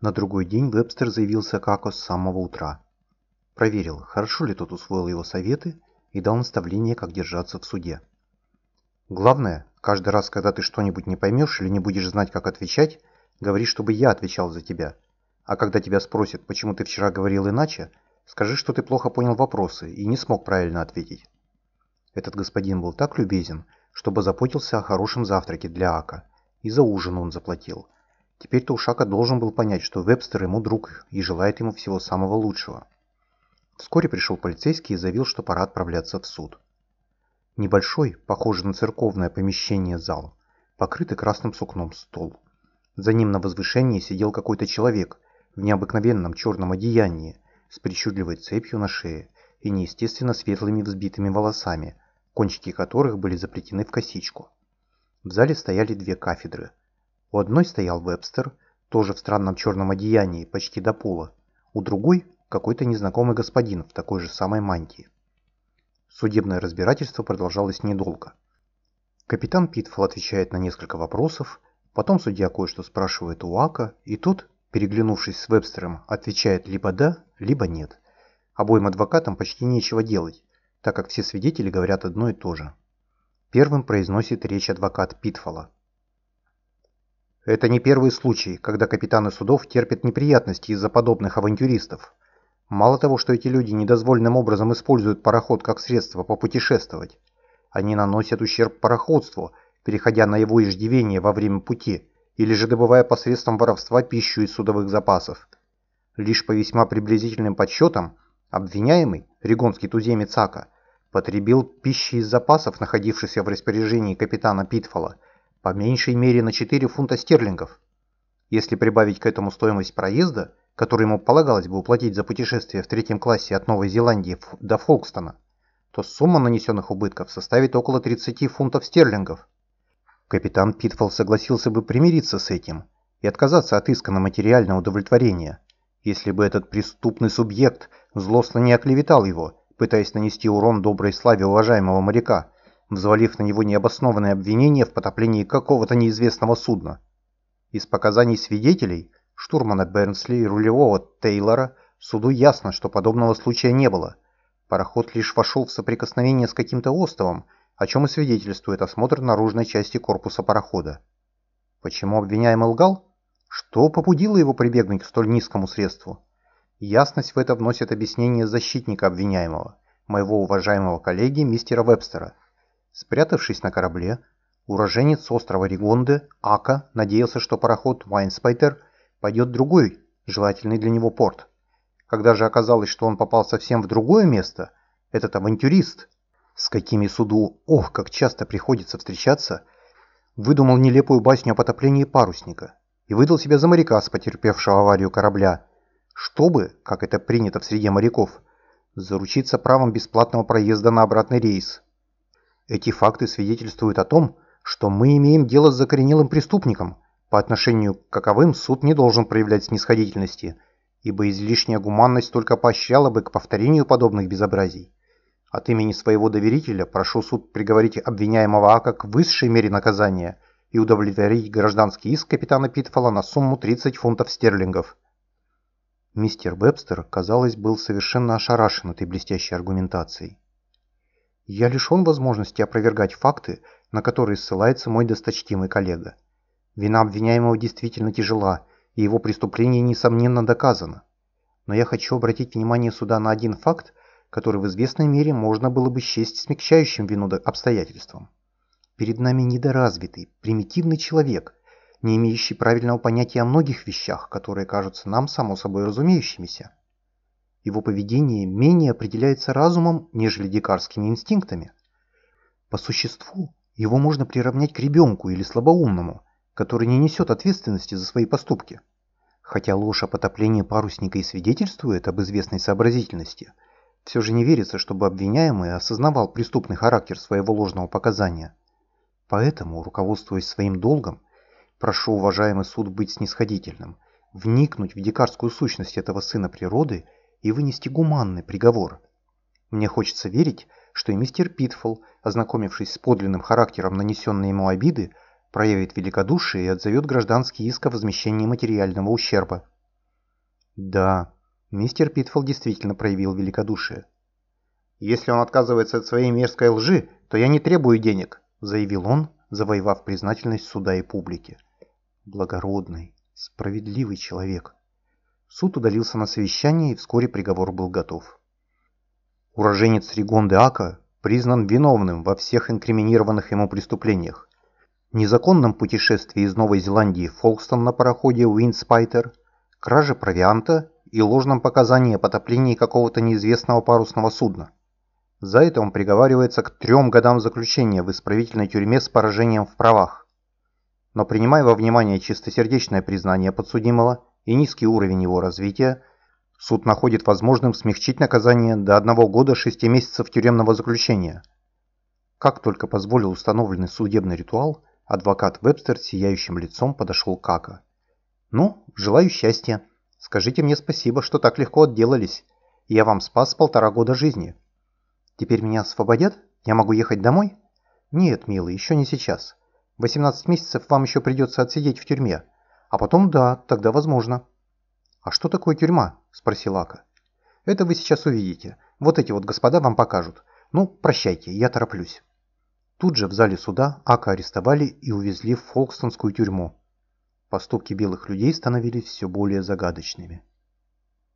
На другой день Вебстер заявился к Ако с самого утра. Проверил, хорошо ли тот усвоил его советы и дал наставление, как держаться в суде. Главное, каждый раз, когда ты что-нибудь не поймешь или не будешь знать, как отвечать, говори, чтобы я отвечал за тебя. А когда тебя спросят, почему ты вчера говорил иначе, скажи, что ты плохо понял вопросы и не смог правильно ответить. Этот господин был так любезен, чтобы заботился о хорошем завтраке для Ака, и за ужин он заплатил. Теперь-то Ушака должен был понять, что Вебстер ему друг и желает ему всего самого лучшего. Вскоре пришел полицейский и заявил, что пора отправляться в суд. Небольшой, похожий на церковное помещение зал, покрытый красным сукном стол. За ним на возвышении сидел какой-то человек в необыкновенном черном одеянии, с причудливой цепью на шее и неестественно светлыми взбитыми волосами, кончики которых были заплетены в косичку. В зале стояли две кафедры. У одной стоял Вебстер, тоже в странном черном одеянии, почти до пола. У другой какой-то незнакомый господин в такой же самой мантии. Судебное разбирательство продолжалось недолго. Капитан Питфол отвечает на несколько вопросов, потом судья кое-что спрашивает у Ака, и тот, переглянувшись с Вебстером, отвечает либо «да», либо «нет». Обоим адвокатам почти нечего делать, так как все свидетели говорят одно и то же. Первым произносит речь адвокат Питфола. Это не первый случай, когда капитаны судов терпят неприятности из-за подобных авантюристов. Мало того, что эти люди недозволенным образом используют пароход как средство попутешествовать, они наносят ущерб пароходству, переходя на его иждивение во время пути, или же добывая посредством воровства пищу из судовых запасов. Лишь по весьма приблизительным подсчетам, обвиняемый, регонский туземец Ака, потребил пищи из запасов, находившихся в распоряжении капитана Питфола, по меньшей мере на 4 фунта стерлингов. Если прибавить к этому стоимость проезда – который ему полагалось бы уплатить за путешествие в третьем классе от Новой Зеландии до Фолкстона, то сумма нанесенных убытков составит около 30 фунтов стерлингов. Капитан Питфол согласился бы примириться с этим и отказаться от иска на материальное удовлетворение, если бы этот преступный субъект злостно не оклеветал его, пытаясь нанести урон доброй славе уважаемого моряка, взвалив на него необоснованное обвинение в потоплении какого-то неизвестного судна. Из показаний свидетелей – штурмана Бернсли и рулевого Тейлора, суду ясно, что подобного случая не было. Пароход лишь вошел в соприкосновение с каким-то островом, о чем и свидетельствует осмотр наружной части корпуса парохода. Почему обвиняемый лгал? Что побудило его прибегнуть к столь низкому средству? Ясность в это вносит объяснение защитника обвиняемого, моего уважаемого коллеги мистера Вебстера. Спрятавшись на корабле, уроженец острова Ригонде, Ака, надеялся, что пароход Вайнспайтер пойдет другой, желательный для него порт. Когда же оказалось, что он попал совсем в другое место, этот авантюрист, с какими суду, ох, как часто приходится встречаться, выдумал нелепую басню о потоплении парусника и выдал себя за моряка с потерпевшего аварию корабля, чтобы, как это принято в среде моряков, заручиться правом бесплатного проезда на обратный рейс. Эти факты свидетельствуют о том, что мы имеем дело с закоренелым преступником – по отношению к каковым суд не должен проявлять снисходительности, ибо излишняя гуманность только поощряла бы к повторению подобных безобразий. От имени своего доверителя прошу суд приговорить обвиняемого Ака к высшей мере наказания и удовлетворить гражданский иск капитана Питфола на сумму 30 фунтов стерлингов. Мистер Вебстер, казалось, был совершенно ошарашен этой блестящей аргументацией. Я лишен возможности опровергать факты, на которые ссылается мой досточтимый коллега. Вина обвиняемого действительно тяжела, и его преступление несомненно доказано. Но я хочу обратить внимание суда на один факт, который в известной мере можно было бы счесть смягчающим вину обстоятельством. Перед нами недоразвитый, примитивный человек, не имеющий правильного понятия о многих вещах, которые кажутся нам само собой разумеющимися. Его поведение менее определяется разумом, нежели дикарскими инстинктами. По существу, его можно приравнять к ребенку или слабоумному – который не несет ответственности за свои поступки. Хотя ложь о потоплении парусника и свидетельствует об известной сообразительности, все же не верится, чтобы обвиняемый осознавал преступный характер своего ложного показания. Поэтому, руководствуясь своим долгом, прошу уважаемый суд быть снисходительным, вникнуть в дикарскую сущность этого сына природы и вынести гуманный приговор. Мне хочется верить, что и мистер Питфол, ознакомившись с подлинным характером нанесенной ему обиды, проявит великодушие и отзовет гражданский иск о возмещении материального ущерба. Да, мистер Питфол действительно проявил великодушие. «Если он отказывается от своей мерзкой лжи, то я не требую денег», заявил он, завоевав признательность суда и публики. Благородный, справедливый человек. Суд удалился на совещание, и вскоре приговор был готов. Уроженец Ригонды Ака признан виновным во всех инкриминированных ему преступлениях. Незаконном путешествии из Новой Зеландии в Фолкстон на пароходе Уиндспайтер, краже провианта и ложном показании о потоплении какого-то неизвестного парусного судна. За это он приговаривается к трем годам заключения в исправительной тюрьме с поражением в правах. Но принимая во внимание чистосердечное признание подсудимого и низкий уровень его развития, суд находит возможным смягчить наказание до одного года шести месяцев тюремного заключения. Как только позволил установленный судебный ритуал, адвокат Вебстер сияющим лицом подошел к Ака. «Ну, желаю счастья. Скажите мне спасибо, что так легко отделались. Я вам спас полтора года жизни». Теперь меня освободят? Я могу ехать домой? Нет, милый, еще не сейчас. 18 месяцев вам еще придется отсидеть в тюрьме. А потом да, тогда возможно. А что такое тюрьма? Спросил Ака. Это вы сейчас увидите. Вот эти вот господа вам покажут. Ну, прощайте, я тороплюсь. Тут же в зале суда Ака арестовали и увезли в Фолкстонскую тюрьму. Поступки белых людей становились все более загадочными.